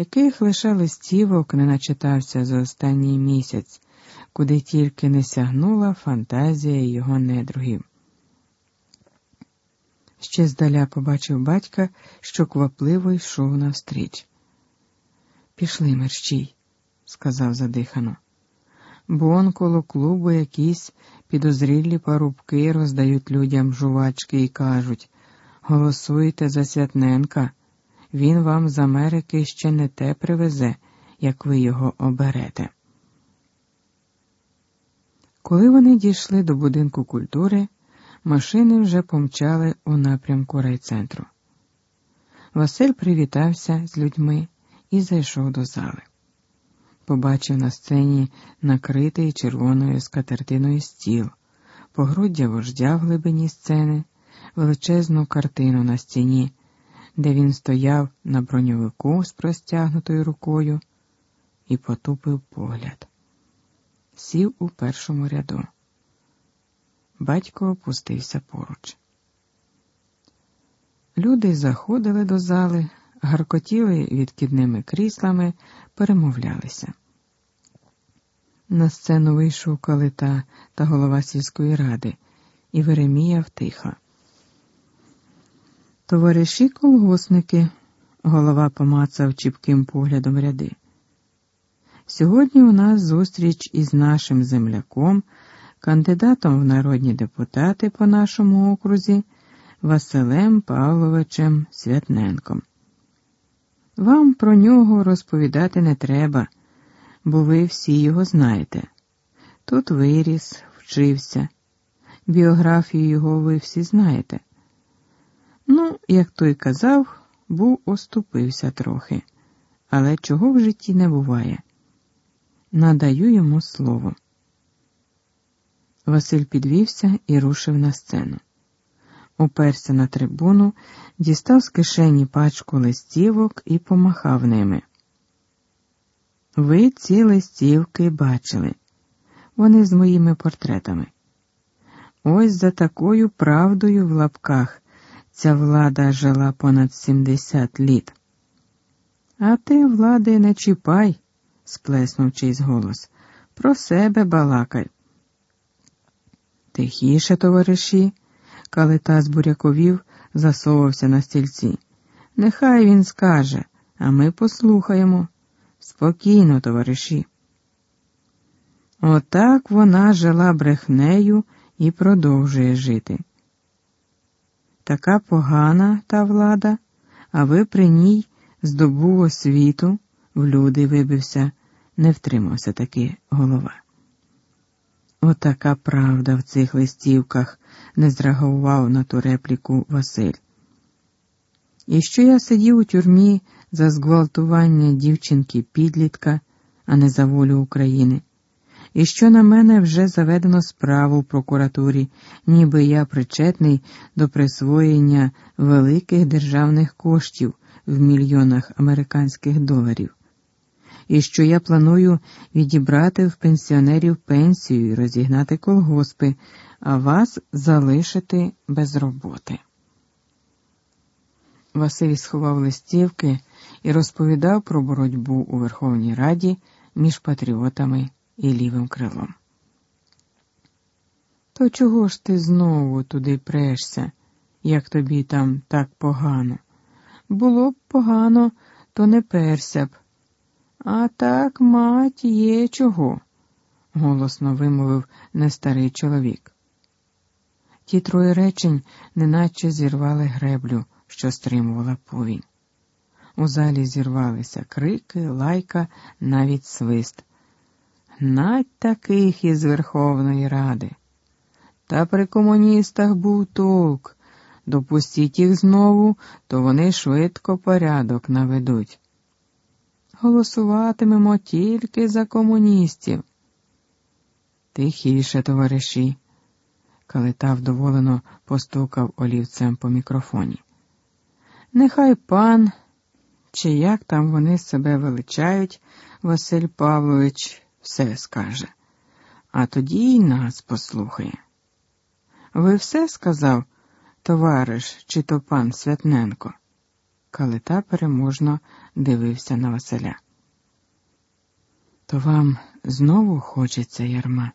яких лише листівок не начитався за останній місяць, куди тільки не сягнула фантазія його недругів. Ще здаля побачив батька, що квапливо йшов навстріч. Пішли мерщій, сказав задихано. Бон коло клубу якісь підозрілі парубки роздають людям жувачки і кажуть голосуйте за Святненка, він вам з Америки ще не те привезе, як ви його оберете. Коли вони дійшли до будинку культури, машини вже помчали у напрямку райцентру. Василь привітався з людьми і зайшов до зали. Побачив на сцені накритий червоною скатертиною стіл, погруддя вождя в глибині сцени, величезну картину на стіні, де він стояв на броньовику з простягнутою рукою і потупив погляд. Сів у першому ряду. Батько опустився поруч. Люди заходили до зали, гаркотіли відкидними кріслами, перемовлялися. На сцену вийшов калита та голова сільської ради, і Веремія втиха. Товариші колгосники, голова помацав чіпким поглядом ряди. Сьогодні у нас зустріч із нашим земляком, кандидатом в народні депутати по нашому окрузі Василем Павловичем Святненком. Вам про нього розповідати не треба, бо ви всі його знаєте. Тут виріс, вчився, біографію його ви всі знаєте. Як той казав, був оступився трохи, але чого в житті не буває. Надаю йому слово. Василь підвівся і рушив на сцену. Уперся на трибуну, дістав з кишені пачку листівок і помахав ними. Ви ці листівки бачили, вони з моїми портретами. Ось за такою правдою в лапках ця влада жила понад 70 літ. А ти, влади, не чіпай, сплеснув чийсь голос. Про себе балакай. Тихіше, товариші, калита з буряковів засовався на стільці. Нехай він скаже, а ми послухаємо. Спокійно, товариші. Отак вона жила брехнею і продовжує жити. Така погана та влада, а ви при ній здобув освіту, в люди вибився, не втримався таки голова. Отака правда в цих листівках не зреагував на ту репліку Василь. І що я сидів у тюрмі за зґвалтування дівчинки підлітка, а не за волю України, і що на мене вже заведено справу в прокуратурі, ніби я причетний до присвоєння великих державних коштів в мільйонах американських доларів і що я планую відібрати в пенсіонерів пенсію і розігнати колгоспи, а вас залишити без роботи. Василь сховав листівки і розповідав про боротьбу у Верховній Раді між патріотами і лівим крилом. То чого ж ти знову туди прешся, як тобі там так погано? Було б погано, то не перся б. А так, мать, є чого, голосно вимовив нестарий чоловік. Ті троє речень неначе зірвали греблю, що стримувала повінь. У залі зірвалися крики, лайка, навіть свист. Гнать таких із Верховної Ради. Та при комуністах був толк. Допустіть їх знову, то вони швидко порядок наведуть голосуватимемо тільки за комуністів. Тихіше, товариші, Калита вдоволено постукав олівцем по мікрофоні. Нехай пан, чи як там вони себе величають, Василь Павлович все скаже, а тоді й нас послухає. Ви все сказав, товариш, чи то пан Святненко? Калита переможно дивився на Василя. То вам знову хочеться ярма?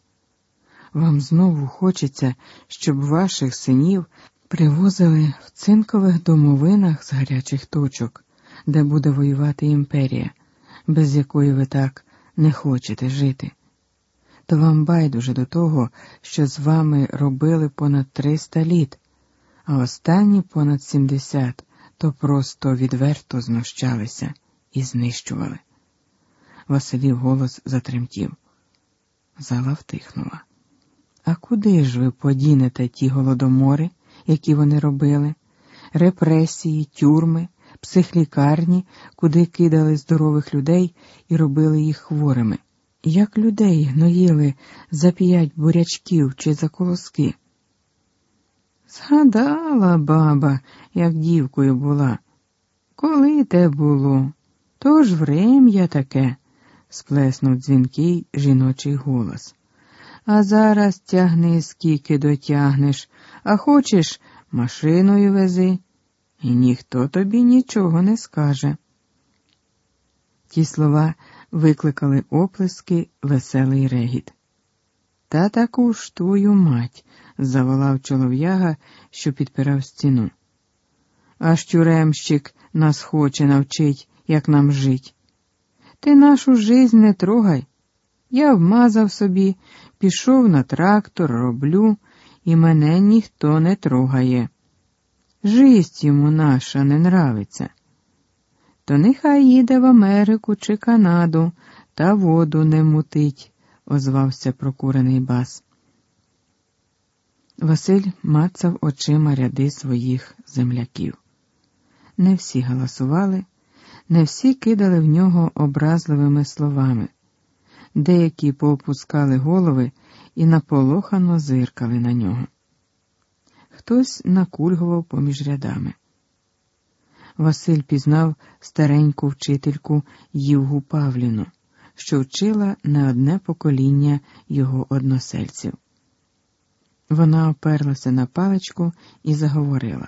Вам знову хочеться, щоб ваших синів привозили в цинкових домовинах з гарячих точок, де буде воювати імперія, без якої ви так не хочете жити. То вам байдуже до того, що з вами робили понад 300 літ, а останні понад 70 то просто відверто знущалися і знищували. Василів голос затремтів. Зала втихнула. А куди ж ви подінете ті голодомори, які вони робили? Репресії, тюрми, психлікарні, куди кидали здорових людей і робили їх хворими? Як людей гноїли за п'ять бурячків чи за колоски? Згадала баба, як дівкою була. Коли те було? То ж врем'я таке, сплеснув дзвінкий жіночий голос. А зараз тягни, скільки дотягнеш, а хочеш, машиною вези, і ніхто тобі нічого не скаже. Ті слова викликали оплески веселий регіт. Та таку ж твою мать, заволав чолов'яга, що підпирав стіну. Аж тюремщик нас хоче навчить, як нам жить. Ти нашу жизнь не трогай. Я вмазав собі, пішов на трактор, роблю, і мене ніхто не трогає. Жисть йому наша не нравиться. То нехай їде в Америку чи Канаду, та воду не мутить, озвався прокурений бас. Василь мацав очима ряди своїх земляків. Не всі галасували, не всі кидали в нього образливими словами, деякі поопускали голови і наполохано зиркали на нього. Хтось накульгував поміж рядами. Василь пізнав стареньку вчительку Євгу Павліну, що вчила не одне покоління його односельців. Вона оперлася на паличку і заговорила.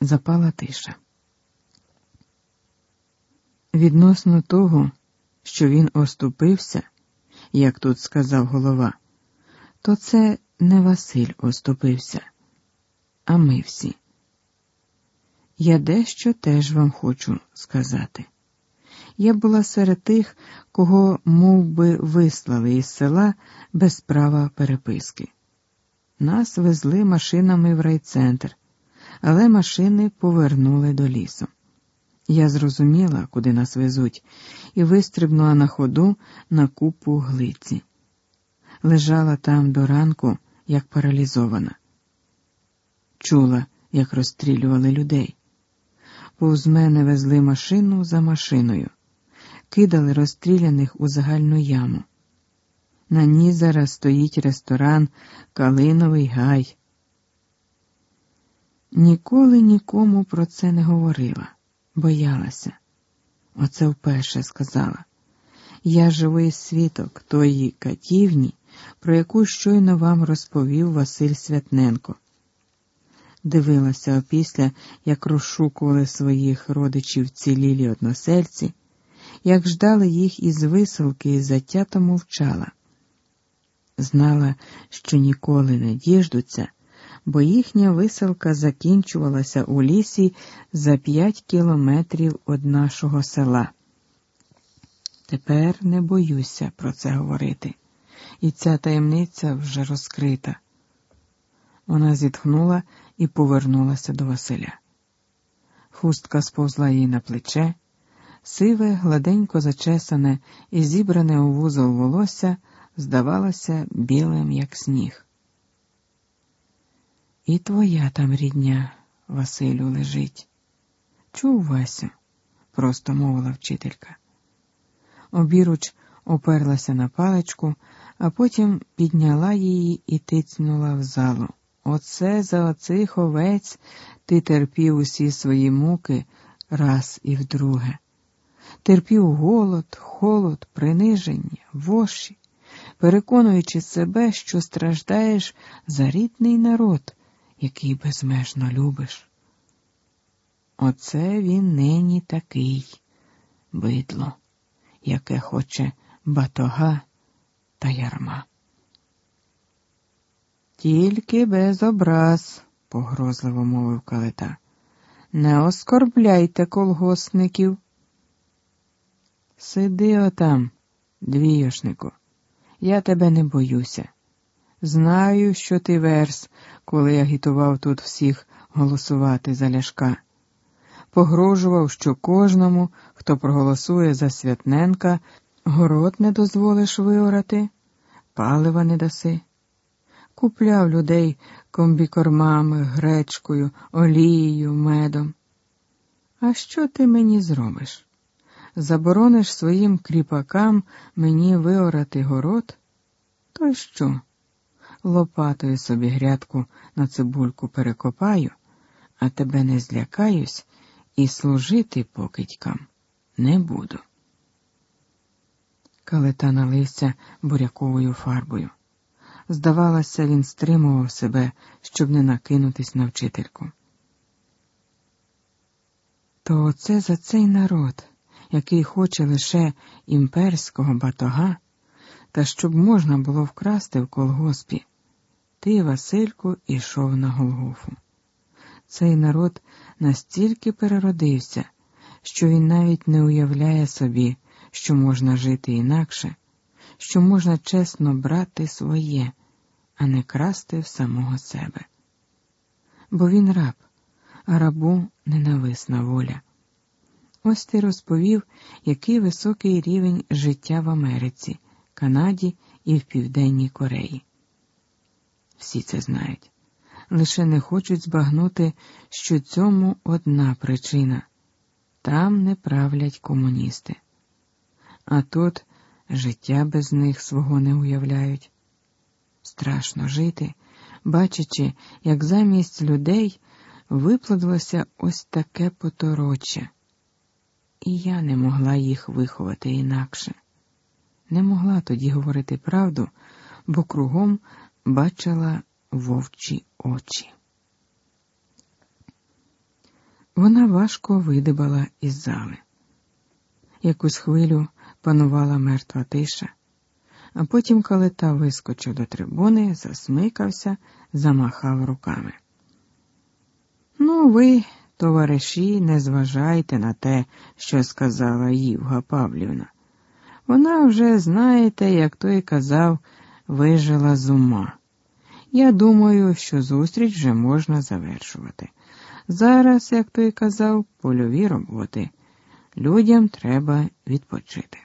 Запала тиша. Відносно того, що він оступився, як тут сказав голова, то це не Василь оступився, а ми всі. Я дещо теж вам хочу сказати. Я була серед тих, кого мов би, вислали із села без права переписки. Нас везли машинами в райцентр, але машини повернули до лісу. Я зрозуміла, куди нас везуть, і вистрибнула на ходу на купу глиці. Лежала там до ранку, як паралізована. Чула, як розстрілювали людей. Повз мене везли машину за машиною, кидали розстріляних у загальну яму. На ній зараз стоїть ресторан Калиновий Гай. Ніколи нікому про це не говорила, боялася. Оце вперше сказала. Я живий свідок тої катівні, про яку щойно вам розповів Василь Святненко. Дивилася опісля, як розшукували своїх родичів цілілі односельці, як ждали їх із висилки і затято мовчала знала, що ніколи не діждуться, бо їхня виселка закінчувалася у лісі за п'ять кілометрів від нашого села. Тепер не боюся про це говорити, і ця таємниця вже розкрита. Вона зітхнула і повернулася до Василя. Хустка сповзла їй на плече, сиве, гладенько зачесане і зібране у вузол волосся здавалося білим, як сніг. І твоя там рідня, Василю, лежить. Чув, Васю, просто мовила вчителька. Обіруч оперлася на паличку, а потім підняла її і тицнула в залу. Оце за оцих овець ти терпів усі свої муки раз і вдруге. Терпів голод, холод, приниження, воші переконуючи себе, що страждаєш за рідний народ, який безмежно любиш. Оце він нині такий бидло, яке хоче батога та ярма. Тільки без образ, погрозливо мовив калета. Не оскорбляйте колгоспників. Сиди отам, двієшнику, я тебе не боюся. Знаю, що ти верс, коли агітував тут всіх голосувати за ляшка. Погрожував, що кожному, хто проголосує за Святненка, город не дозволиш виорати, палива не даси. Купляв людей комбікормами, гречкою, олією, медом. А що ти мені зробиш? Заборониш своїм кріпакам мені виорати город? То й що? Лопатою собі грядку на цибульку перекопаю, а тебе не злякаюсь і служити покидькам не буду. Калета налився буряковою фарбою. Здавалося, він стримував себе, щоб не накинутись на вчительку. То оце за цей народ, який хоче лише імперського батога, та щоб можна було вкрасти в колгоспі. Ти, Васильку, ішов на Голгофу. Цей народ настільки переродився, що він навіть не уявляє собі, що можна жити інакше, що можна чесно брати своє, а не красти в самого себе. Бо він раб, а рабу ненависна воля. Ось ти розповів, який високий рівень життя в Америці, Канаді і в Південній Кореї. Всі це знають, лише не хочуть збагнути, що цьому одна причина там не правлять комуністи, а тут життя без них свого не уявляють. Страшно жити, бачачи, як замість людей виплодилося ось таке потороче, і я не могла їх виховати інакше. Не могла тоді говорити правду, бо кругом бачила вовчі очі. Вона важко видибала із зали. Якусь хвилю панувала мертва тиша, а потім калета вискочив до трибуни, засмикався, замахав руками. Ну, ви, товариші, не зважайте на те, що сказала Ївга Павлівна. Вона вже, знаєте, як той казав, вижила з ума. Я думаю, що зустріч вже можна завершувати. Зараз, як той казав, польові роботи. Людям треба відпочити.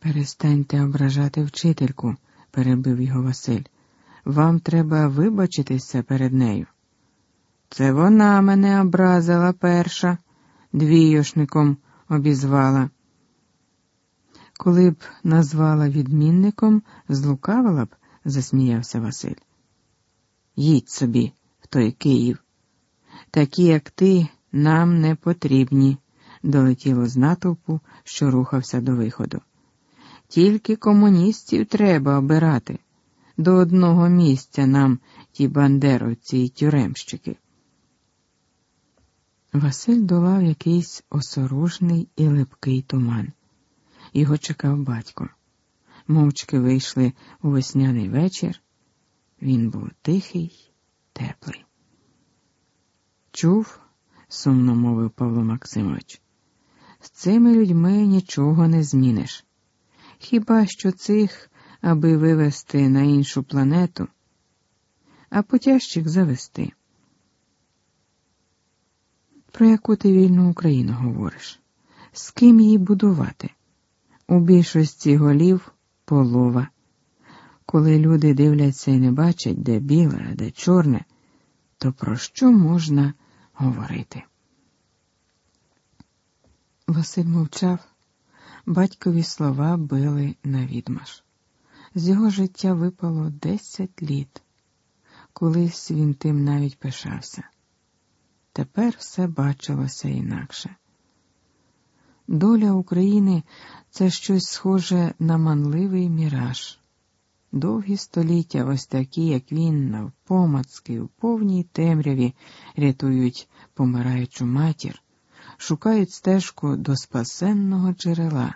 Перестаньте ображати вчительку, перебив його Василь. Вам треба вибачитися перед нею. Це вона мене образила перша, двійошником обізвала. Коли б назвала відмінником, злукавила б, засміявся Василь. Їдь собі в той Київ. Такі, як ти, нам не потрібні, долетіло з натовпу, що рухався до виходу. Тільки комуністів треба обирати. До одного місця нам ті бандеровці й тюремщики. Василь долав якийсь осоружний і липкий туман. Його чекав батько. Мовчки вийшли у весняний вечір. Він був тихий, теплий. Чув, сумно мовив Павло Максимович, з цими людьми нічого не зміниш. Хіба що цих, аби вивести на іншу планету, а потяжчих завести. Про яку ти вільну Україну говориш? З ким її будувати? У більшості голів полова. Коли люди дивляться і не бачать, де біле, а де чорне, то про що можна говорити? Василь мовчав, батькові слова били на відмаш. З його життя випало десять літ. Колись він тим навіть пишався. Тепер все бачилося інакше. Доля України це щось схоже на манливий міраж. Довгі століття, ось такі, як він, навпомацки, у повній темряві рятують помираючу матір, шукають стежку до спасенного джерела.